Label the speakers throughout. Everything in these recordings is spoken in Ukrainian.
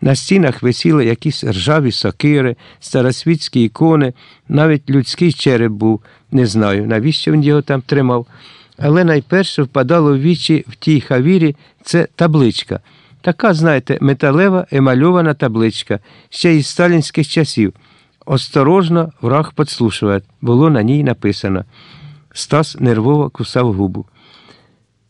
Speaker 1: На стінах висіли якісь ржаві сокири, старосвітські ікони, навіть людський череп був, не знаю, навіщо він його там тримав. Але найперше впадало в вічі в тій хавірі це табличка. Така, знаєте, металева емальована табличка, ще із сталінських часів. Осторожно, враг подслушує, було на ній написано. Стас нервово кусав губу.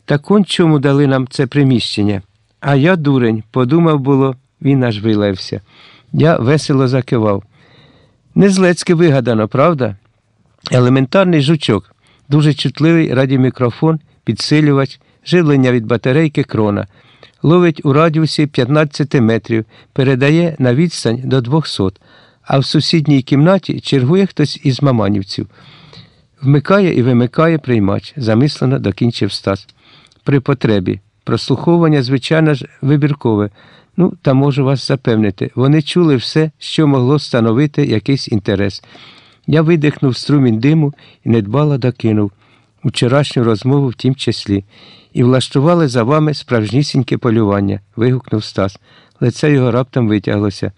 Speaker 1: Так он чому дали нам це приміщення? А я, дурень, подумав було, він аж вилився. Я весело закивав. Незлецьки вигадано, правда? Елементарний жучок, дуже чутливий радіомікрофон, підсилювач, живлення від батарейки крона, ловить у радіусі 15 метрів, передає на відстань до 200, а в сусідній кімнаті чергує хтось із маманівців. Вмикає і вимикає приймач, замислено докінчив Стас. При потребі. Прослуховування, звичайно ж, вибіркове. Ну, та можу вас запевнити, вони чули все, що могло становити якийсь інтерес. Я видихнув струмінь диму і недбало докинув вчорашню розмову в тім числі, і влаштували за вами справжнісіньке полювання, вигукнув Стас. Лице його раптом витяглося.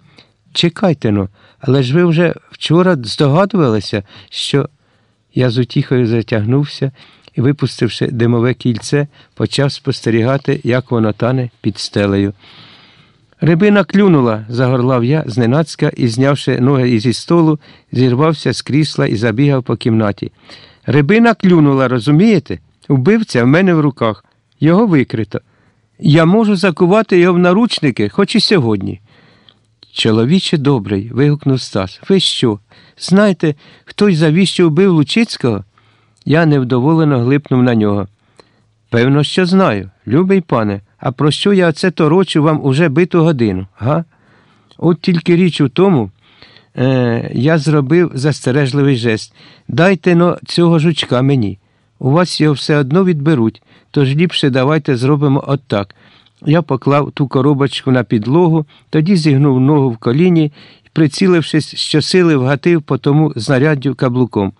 Speaker 1: Чекайте ну, але ж ви вже вчора здогадувалися, що. Я з утіхою затягнувся і, випустивши димове кільце, почав спостерігати, як воно тане під стелею. Рибина клюнула, загорлав я зненацька і, знявши ноги зі столу, зірвався з крісла і забігав по кімнаті. Рибина клюнула, розумієте? Вбивця в мене в руках. Його викрито. Я можу закувати його в наручники, хоч і сьогодні. Чоловіче добрий, вигукнув Стас. Ви що? Знаєте, хтось завіщо вбив Лучицького? Я невдоволено глипнув на нього. Певно, що знаю, любий пане, а про що я це торочу вам уже биту годину, га? От тільки річ у тому, е, я зробив застережливий жест. Дайте но цього жучка мені. У вас його все одно відберуть, тож ліпше давайте зробимо отак. Я поклав ту коробочку на підлогу, тоді зігнув ногу в коліні і, прицілившись, щосили вгатив по тому знаряддю каблуком.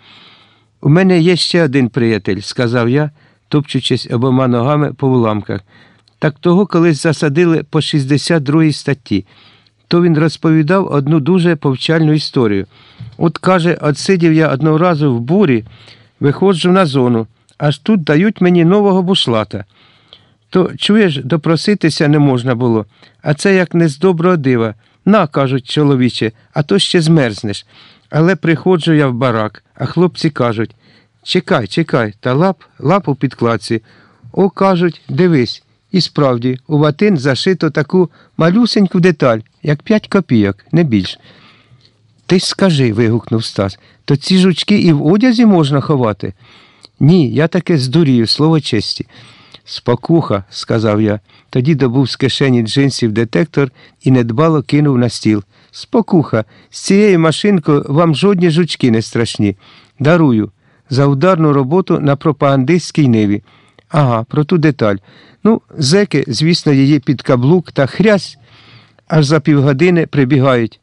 Speaker 1: У мене є ще один приятель, сказав я, топчучись обома ногами по уламках. Так того колись засадили по 62 статті. То він розповідав одну дуже повчальну історію. От каже, отсидів я одного разу в бурі, виходжу на зону, аж тут дають мені нового бушлата. То, чуєш, допроситися не можна було, а це як не з доброго дива. На, кажуть, чоловіче, а то ще змерзнеш. Але приходжу я в барак, а хлопці кажуть чекай, чекай, та лап, лап у підкладці. О, кажуть, дивись. І справді, у ватин зашито таку малюсеньку деталь, як п'ять копійок, не більш. Ти скажи, вигукнув Стас, то ці жучки і в одязі можна ховати? Ні, я таке здурію, слово честі. Спокуха, сказав я, тоді добув з кишені джинсів детектор і недбало кинув на стіл. Спокуха, з цією машинкою вам жодні жучки не страшні. Дарую за ударну роботу на пропагандистській ниві. Ага, про ту деталь. Ну, зеки, звісно, її під каблук та хрясь, аж за півгодини прибігають.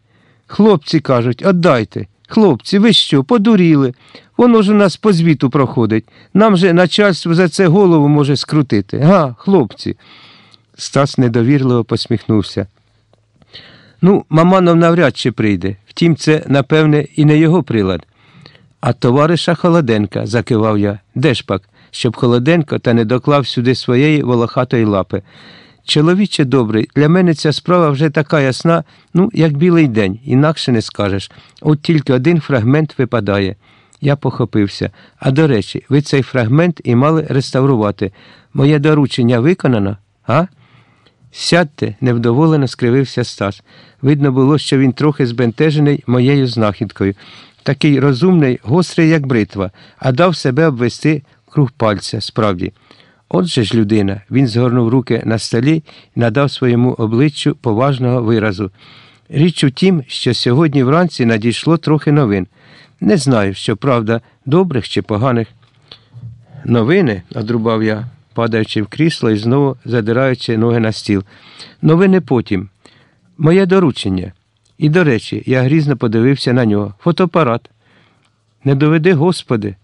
Speaker 1: Хлопці кажуть, отдайте. Хлопці, ви що, подуріли? Воно ж у нас по звіту проходить. Нам же начальство за це голову може скрутити. Га, хлопці. Стас недовірливо посміхнувся. Ну, Маманов навряд чи прийде. Втім, це, напевне, і не його прилад. А товариша Холоденка, закивав я. Де ж пак, щоб Холоденко та не доклав сюди своєї волохатої лапи. Чоловіче добрий, для мене ця справа вже така ясна, ну, як білий день, інакше не скажеш. От тільки один фрагмент випадає. Я похопився. А до речі, ви цей фрагмент і мали реставрувати. Моє доручення виконано, а? Сядьте, невдоволено скривився Стас. Видно було, що він трохи збентежений моєю знахідкою. Такий розумний, гострий, як бритва, а дав себе обвести круг пальця, справді. Отже ж, людина, він згорнув руки на столі і надав своєму обличчю поважного виразу. Річ у тім, що сьогодні вранці надійшло трохи новин. Не знаю, що правда, добрих чи поганих. Новини, одрубав я, падаючи в крісло і знову задираючи ноги на стіл. Новини потім. Моє доручення. І, до речі, я грізно подивився на нього. Фотоапарат. Не доведи, Господи.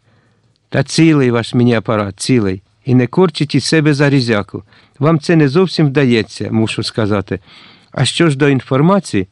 Speaker 1: Та цілий ваш мені апарат, цілий. І не корчить із себе зарізяку. Вам це не зовсім вдається, мушу сказати. А що ж до інформації,